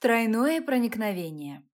Тройное проникновение.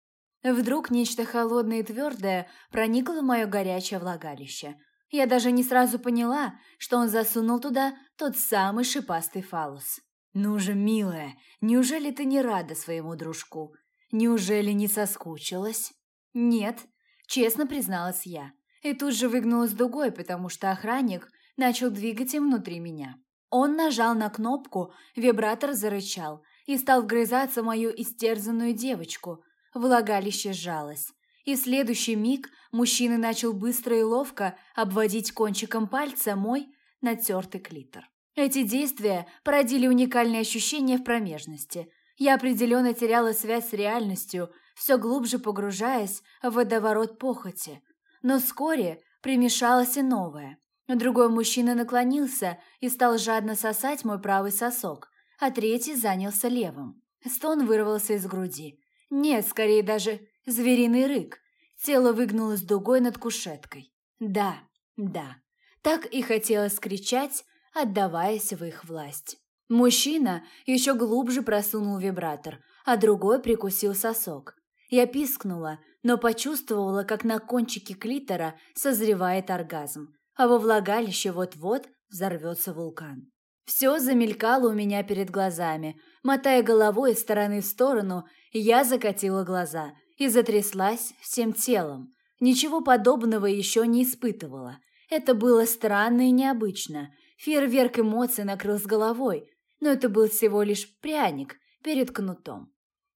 Вдруг нечто холодное и твердое проникло в мое горячее влагалище. Я даже не сразу поняла, что он засунул туда тот самый шипастый фалус. «Ну же, милая, неужели ты не рада своему дружку? Неужели не соскучилась?» «Нет», – честно призналась я. И тут же выгнулась дугой, потому что охранник начал двигать им внутри меня. Он нажал на кнопку, вибратор зарычал и стал вгрызаться в мою истерзанную девочку. Влагалище сжалось. И в следующий миг мужчина начал быстро и ловко обводить кончиком пальца мой натертый клитор. Эти действия породили уникальные ощущения в промежности. Я определенно теряла связь с реальностью, все глубже погружаясь в водоворот похоти. Но вскоре примешалось и новое. Другой мужчина наклонился и стал жадно сосать мой правый сосок, а третий занялся левым. Стон вырвался из груди. Нет, скорее даже звериный рык. Тело выгнулось дугой над кушеткой. Да, да, так и хотелось кричать, отдаваясь в их власть. Мужчина еще глубже просунул вибратор, а другой прикусил сосок. Я пискнула, но почувствовала, как на кончике клитора созревает оргазм а во влагалище вот-вот взорвется вулкан. Все замелькало у меня перед глазами. Мотая головой из стороны в сторону, я закатила глаза и затряслась всем телом. Ничего подобного еще не испытывала. Это было странно и необычно. Фейерверк эмоций накрыл с головой, но это был всего лишь пряник перед кнутом.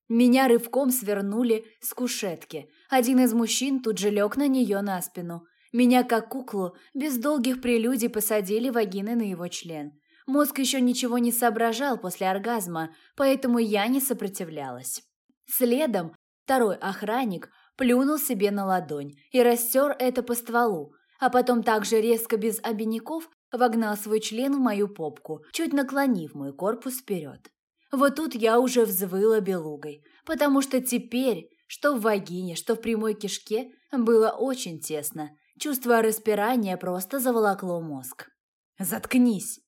Меня рывком свернули с кушетки. Один из мужчин тут же лег на нее на спину – меня, как куклу, без долгих прелюдий посадили вагины на его член. Мозг еще ничего не соображал после оргазма, поэтому я не сопротивлялась. Следом второй охранник плюнул себе на ладонь и растер это по стволу, а потом также резко без обиняков вогнал свой член в мою попку, чуть наклонив мой корпус вперед. Вот тут я уже взвыла белугой, потому что теперь, что в вагине, что в прямой кишке, было очень тесно, Чувство распирания просто заволокло мозг. «Заткнись!»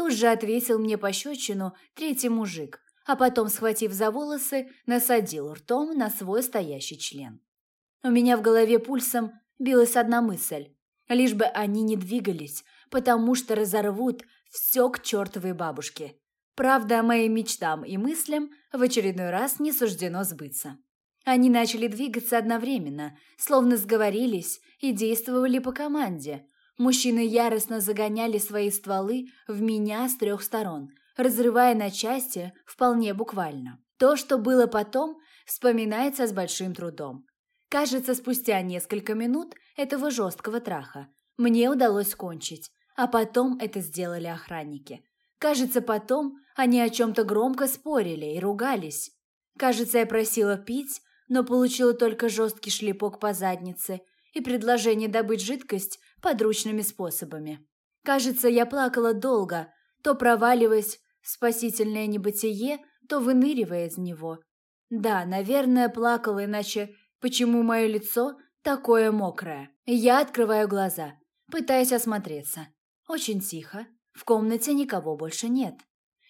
Тут же ответил мне пощечину третий мужик, а потом, схватив за волосы, насадил ртом на свой стоящий член. У меня в голове пульсом билась одна мысль. Лишь бы они не двигались, потому что разорвут все к чертовой бабушке. Правда, моим мечтам и мыслям в очередной раз не суждено сбыться. Они начали двигаться одновременно, словно сговорились и действовали по команде. Мужчины яростно загоняли свои стволы в меня с трех сторон, разрывая на части вполне буквально. То, что было потом, вспоминается с большим трудом. Кажется, спустя несколько минут этого жесткого траха мне удалось кончить, а потом это сделали охранники. Кажется, потом они о чем-то громко спорили и ругались. Кажется, я просила пить, но получила только жесткий шлепок по заднице и предложение добыть жидкость подручными способами. Кажется, я плакала долго, то проваливаясь в спасительное небытие, то выныривая из него. Да, наверное, плакала, иначе почему мое лицо такое мокрое? Я открываю глаза, пытаясь осмотреться. Очень тихо, в комнате никого больше нет.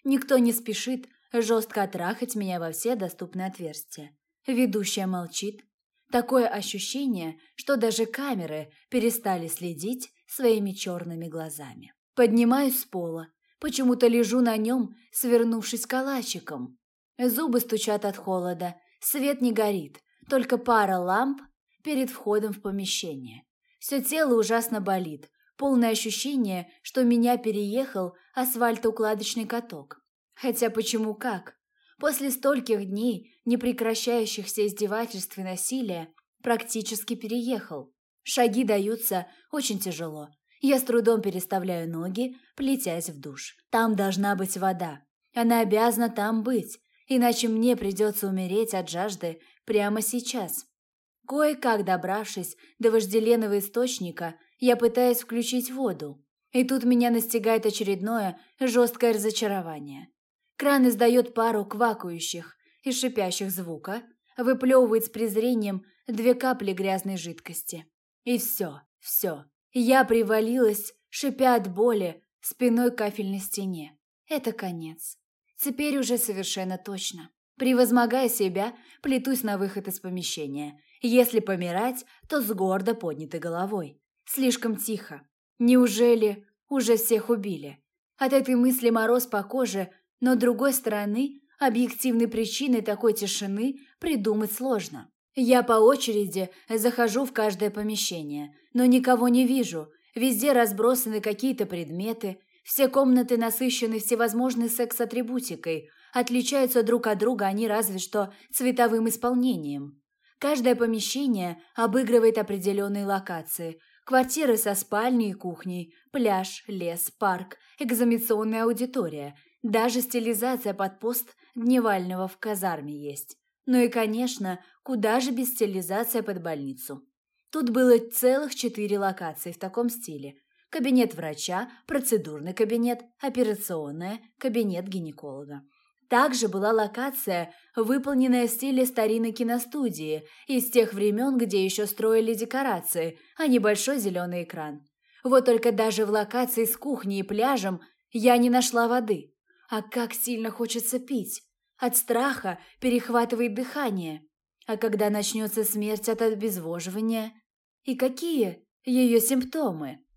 Никто не спешит жестко трахать меня во все доступные отверстия. Ведущая молчит. Такое ощущение, что даже камеры перестали следить своими черными глазами. Поднимаюсь с пола. Почему-то лежу на нем, свернувшись калачиком. Зубы стучат от холода. Свет не горит. Только пара ламп перед входом в помещение. Все тело ужасно болит. Полное ощущение, что меня переехал асфальтоукладочный каток. Хотя почему как? После стольких дней непрекращающихся издевательств и насилия практически переехал. Шаги даются очень тяжело. Я с трудом переставляю ноги, плетясь в душ. Там должна быть вода. Она обязана там быть, иначе мне придется умереть от жажды прямо сейчас. Кое-как добравшись до вожделенного источника, я пытаюсь включить воду. И тут меня настигает очередное жесткое разочарование. Кран издает пару квакающих и шипящих звука, выплевывает с презрением две капли грязной жидкости. И все, все. Я привалилась, шипя от боли, спиной к кафельной стене. Это конец. Теперь уже совершенно точно. Превозмогая себя, плетусь на выход из помещения. Если помирать, то с гордо поднятой головой. Слишком тихо. Неужели уже всех убили? От этой мысли мороз по коже, но, с другой стороны, объективной причины такой тишины придумать сложно. Я по очереди захожу в каждое помещение, но никого не вижу. Везде разбросаны какие-то предметы, все комнаты насыщены всевозможной секс-атрибутикой, отличаются друг от друга они разве что цветовым исполнением. Каждое помещение обыгрывает определенные локации. Квартиры со спальней и кухней, пляж, лес, парк, экзаменационная аудитория. Даже стилизация под пост дневального в казарме есть. Ну и, конечно, куда же без стилизация под больницу. Тут было целых четыре локации в таком стиле. Кабинет врача, процедурный кабинет, операционная, кабинет гинеколога. Также была локация, выполненная в стиле старинной киностудии, из тех времен, где еще строили декорации, а не большой зеленый экран. Вот только даже в локации с кухней и пляжем я не нашла воды. А как сильно хочется пить! От страха перехватывает дыхание. А когда начнется смерть от обезвоживания? И какие ее симптомы?